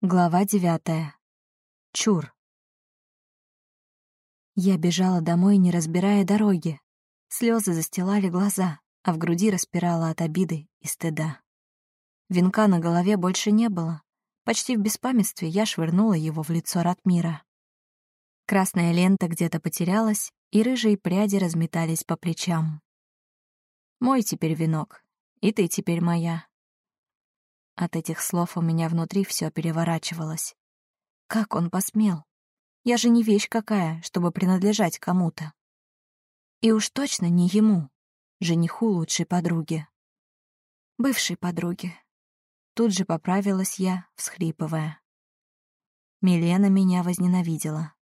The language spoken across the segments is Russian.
Глава девятая. Чур. Я бежала домой, не разбирая дороги. Слезы застилали глаза, а в груди распирала от обиды и стыда. Венка на голове больше не было. Почти в беспамятстве я швырнула его в лицо Ратмира. Красная лента где-то потерялась, и рыжие пряди разметались по плечам. Мой теперь венок, и ты теперь моя. От этих слов у меня внутри все переворачивалось. Как он посмел? Я же не вещь какая, чтобы принадлежать кому-то. И уж точно не ему, жениху лучшей подруги. Бывшей подруги. Тут же поправилась я, всхлипывая. Милена меня возненавидела.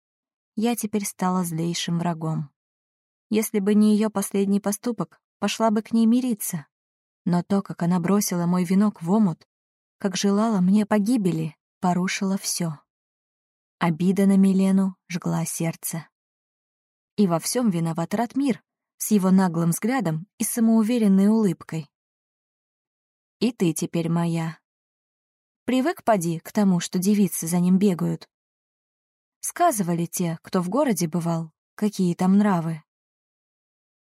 Я теперь стала злейшим врагом. Если бы не ее последний поступок, пошла бы к ней мириться. Но то, как она бросила мой венок в омут, как желала мне погибели, порушила все. Обида на Милену жгла сердце. И во всем виноват Ратмир с его наглым взглядом и самоуверенной улыбкой. «И ты теперь моя». Привык, поди, к тому, что девицы за ним бегают. Сказывали те, кто в городе бывал, какие там нравы.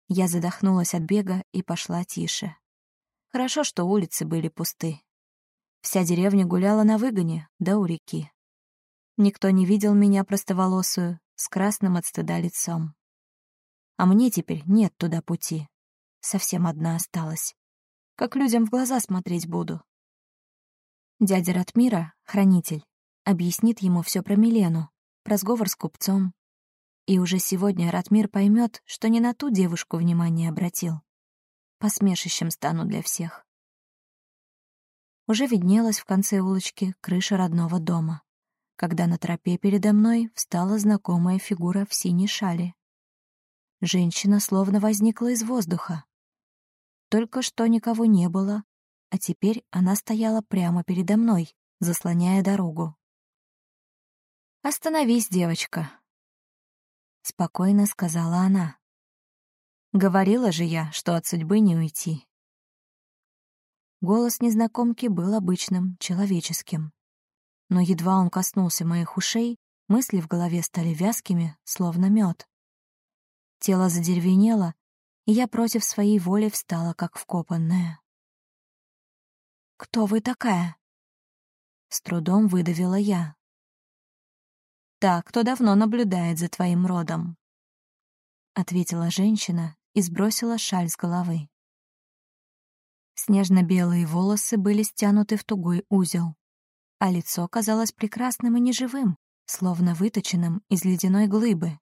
Я задохнулась от бега и пошла тише. Хорошо, что улицы были пусты. Вся деревня гуляла на выгоне, да у реки. Никто не видел меня простоволосую, с красным от стыда лицом. А мне теперь нет туда пути. Совсем одна осталась. Как людям в глаза смотреть буду? Дядя Ратмира, хранитель, объяснит ему все про Милену, про сговор с купцом. И уже сегодня Ратмир поймет, что не на ту девушку внимание обратил. Посмешищем стану для всех уже виднелась в конце улочки крыша родного дома, когда на тропе передо мной встала знакомая фигура в синей шале. Женщина словно возникла из воздуха. Только что никого не было, а теперь она стояла прямо передо мной, заслоняя дорогу. «Остановись, девочка», — спокойно сказала она. «Говорила же я, что от судьбы не уйти». Голос незнакомки был обычным, человеческим. Но едва он коснулся моих ушей, мысли в голове стали вязкими, словно мед. Тело задеревенело, и я против своей воли встала, как вкопанная. «Кто вы такая?» С трудом выдавила я. «Та, кто давно наблюдает за твоим родом», — ответила женщина и сбросила шаль с головы. Снежно-белые волосы были стянуты в тугой узел, а лицо казалось прекрасным и неживым, словно выточенным из ледяной глыбы.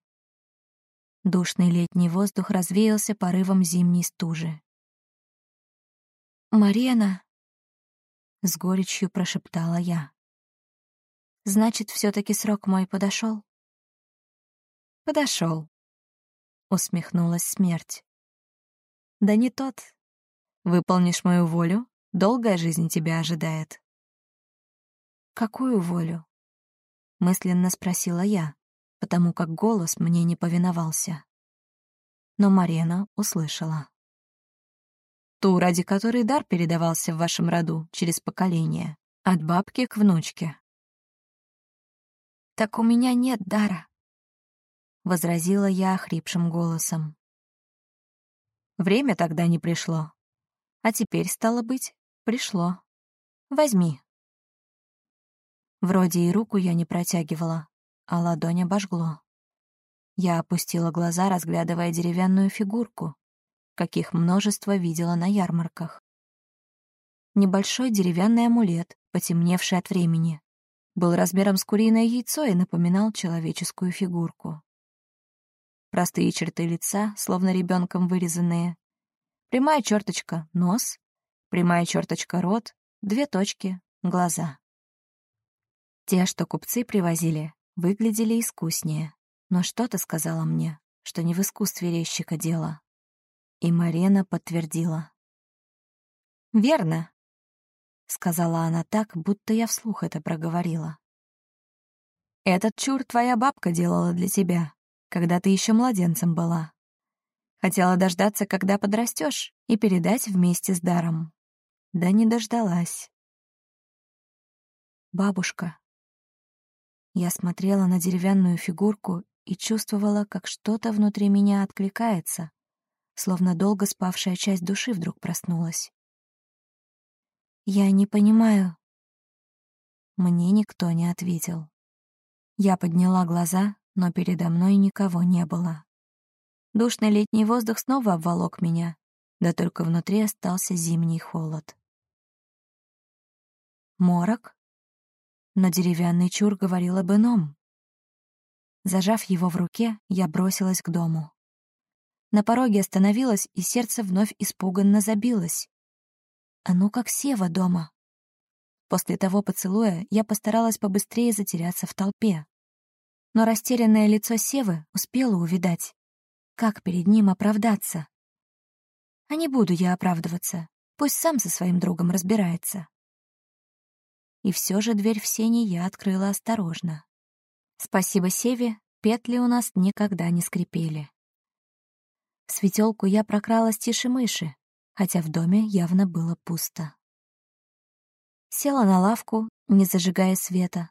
Душный летний воздух развеялся порывом зимней стужи. «Марена!» — с горечью прошептала я. «Значит, все таки срок мой подошел? Подошел, усмехнулась смерть. «Да не тот, Выполнишь мою волю, долгая жизнь тебя ожидает. «Какую волю?» — мысленно спросила я, потому как голос мне не повиновался. Но Марена услышала. «Ту, ради которой дар передавался в вашем роду через поколение, от бабки к внучке». «Так у меня нет дара», — возразила я охрипшим голосом. «Время тогда не пришло», а теперь, стало быть, пришло. Возьми. Вроде и руку я не протягивала, а ладонь обожгло. Я опустила глаза, разглядывая деревянную фигурку, каких множество видела на ярмарках. Небольшой деревянный амулет, потемневший от времени, был размером с куриное яйцо и напоминал человеческую фигурку. Простые черты лица, словно ребенком вырезанные, Прямая черточка — нос, прямая черточка — рот, две точки — глаза. Те, что купцы привозили, выглядели искуснее, но что-то сказала мне, что не в искусстве резчика дело. И Марена подтвердила. «Верно», — сказала она так, будто я вслух это проговорила. «Этот чур твоя бабка делала для тебя, когда ты еще младенцем была. Хотела дождаться, когда подрастешь, и передать вместе с даром. Да не дождалась. «Бабушка», Я смотрела на деревянную фигурку и чувствовала, как что-то внутри меня откликается, словно долго спавшая часть души вдруг проснулась. «Я не понимаю». Мне никто не ответил. Я подняла глаза, но передо мной никого не было. Душный летний воздух снова обволок меня, да только внутри остался зимний холод. Морок? Но деревянный чур говорил об ином. Зажав его в руке, я бросилась к дому. На пороге остановилась, и сердце вновь испуганно забилось. А ну как Сева дома. После того поцелуя я постаралась побыстрее затеряться в толпе. Но растерянное лицо Севы успело увидать. Как перед ним оправдаться? А не буду я оправдываться. Пусть сам со своим другом разбирается. И все же дверь в сени я открыла осторожно. Спасибо Севе, петли у нас никогда не скрипели. В светелку я прокралась тише мыши, хотя в доме явно было пусто. Села на лавку, не зажигая света.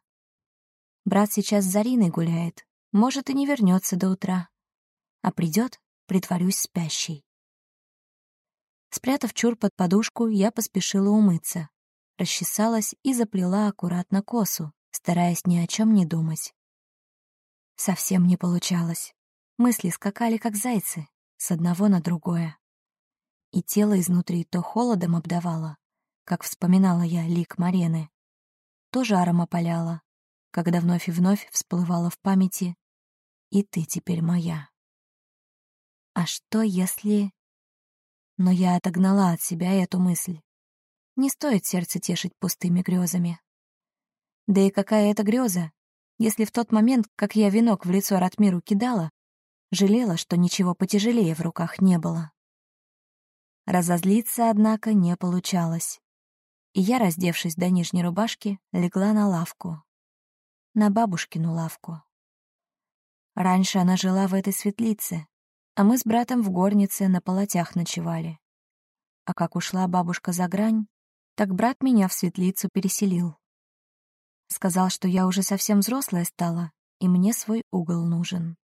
Брат сейчас с Зариной гуляет, может, и не вернется до утра. А придет, притворюсь спящей. Спрятав чур под подушку, я поспешила умыться. Расчесалась и заплела аккуратно косу, стараясь ни о чем не думать. Совсем не получалось. Мысли скакали, как зайцы, с одного на другое. И тело изнутри то холодом обдавало, как вспоминала я лик Марены, то жаром опаляло, когда вновь и вновь всплывала в памяти «И ты теперь моя». А что, если... Но я отогнала от себя эту мысль. Не стоит сердце тешить пустыми грезами. Да и какая это греза, если в тот момент, как я венок в лицо Ратмиру кидала, жалела, что ничего потяжелее в руках не было. Разозлиться, однако, не получалось. И я, раздевшись до нижней рубашки, легла на лавку. На бабушкину лавку. Раньше она жила в этой светлице, а мы с братом в горнице на полотях ночевали. А как ушла бабушка за грань, так брат меня в светлицу переселил. Сказал, что я уже совсем взрослая стала, и мне свой угол нужен.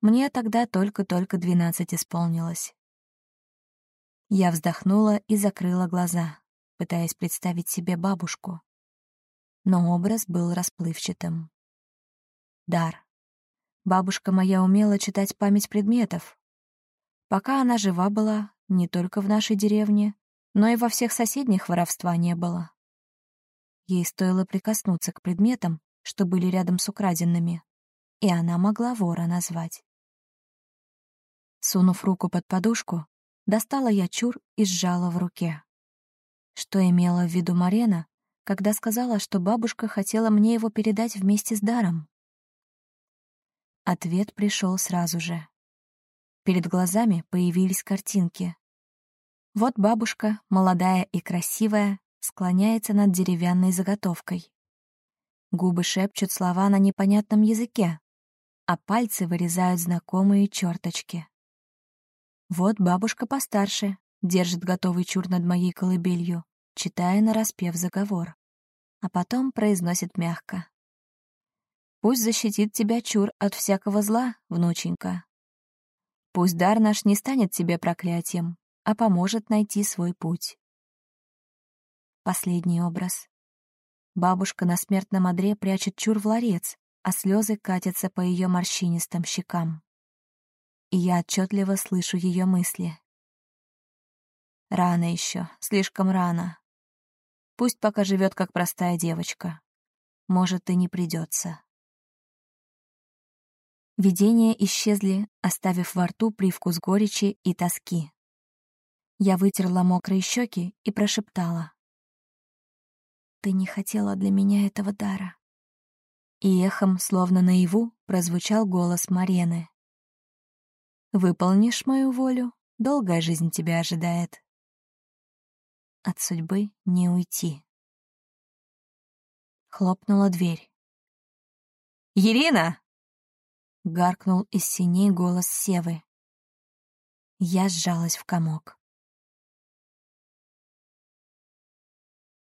Мне тогда только-только двенадцать исполнилось. Я вздохнула и закрыла глаза, пытаясь представить себе бабушку. Но образ был расплывчатым. Дар. Бабушка моя умела читать память предметов. Пока она жива была, не только в нашей деревне, но и во всех соседних воровства не было. Ей стоило прикоснуться к предметам, что были рядом с украденными, и она могла вора назвать. Сунув руку под подушку, достала я чур и сжала в руке. Что имела в виду Марена, когда сказала, что бабушка хотела мне его передать вместе с даром? Ответ пришел сразу же. Перед глазами появились картинки. Вот бабушка, молодая и красивая, склоняется над деревянной заготовкой. Губы шепчут слова на непонятном языке, а пальцы вырезают знакомые черточки. Вот бабушка постарше держит готовый чур над моей колыбелью, читая нараспев заговор, а потом произносит мягко. «Пусть защитит тебя чур от всякого зла, внученька. Пусть дар наш не станет тебе проклятием, а поможет найти свой путь. Последний образ. Бабушка на смертном одре прячет чур в ларец, а слезы катятся по ее морщинистым щекам. И я отчетливо слышу ее мысли. Рано еще, слишком рано. Пусть пока живет как простая девочка. Может, и не придется. Видения исчезли, оставив во рту привкус горечи и тоски. Я вытерла мокрые щеки и прошептала. Ты не хотела для меня этого дара. И эхом, словно наяву, прозвучал голос Марены. «Выполнишь мою волю, долгая жизнь тебя ожидает. От судьбы не уйти». Хлопнула дверь. «Ирина!» — гаркнул из синей голос Севы. Я сжалась в комок.